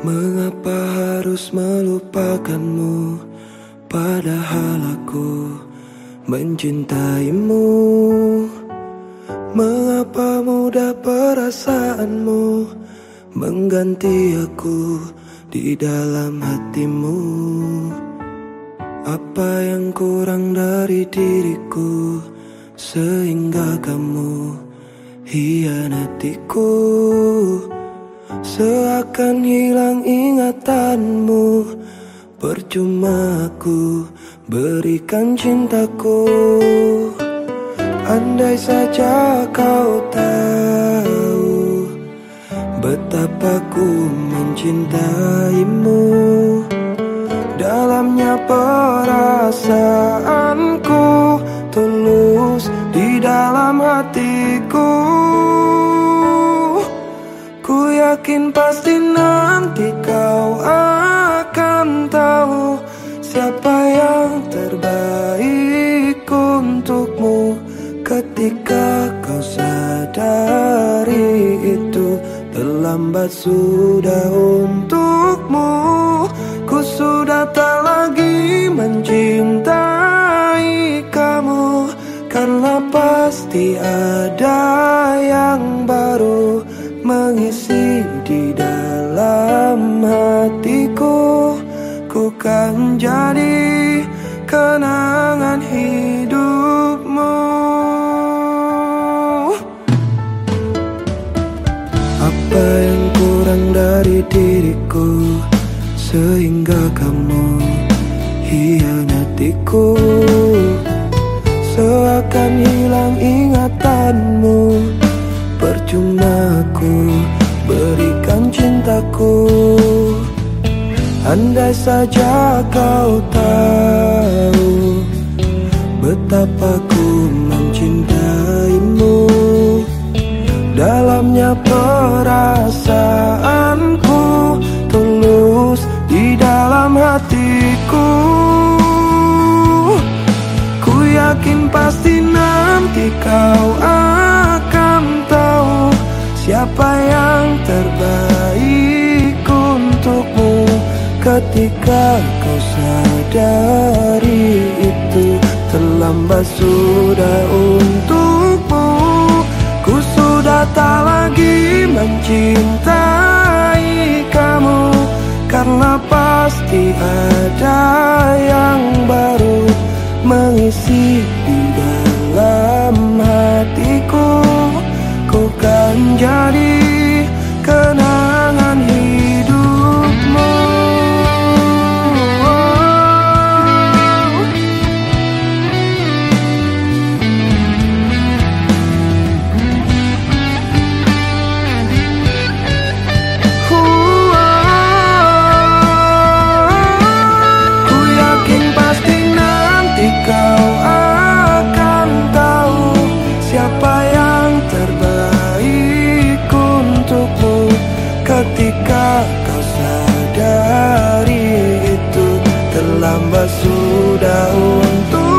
Mengapa harus melupakanmu? Padahal aku mencintaimu. Mengapa mudah perasaanmu Mengganti aku di dalam hatimu? Apa yang kurang dari diriku Sehingga kamu hianatiku Seakan hilang ingatanmu. Percuma aku berikan cintaku. Andai saja kau tahu Betapa ku mencintaimu. Dalamnya perasaanku Tulus di dalam hatiku yakin pasti nanti kau akan tahu Siapa yang terbaik untukmu. Ketika kau sadari itu Terlambat sudah untukmu. Ku sudah tak lagi mencintai kamu. Karena pasti ada mengisi di dalam hatiku. Ku kan jadi kenangan hidupmu. Apa yang kurang dari diriku Sehingga kamu hianatiku? Seakan hilang ingatanmu cintaku Andai saja kau tahu Betapa ku mencintaimu Dalamnya perasaanku Tulus di dalam hatiku. Ku yakin pasti nanti kau Siapa Ketika kau sadari itu Terlambat sudah untukmu Ku sudah tak lagi mencintai kamu. Karena pasti ada yang baru Mengisi di dalam hatiku. Ku kan jadi Lambat sudah untuk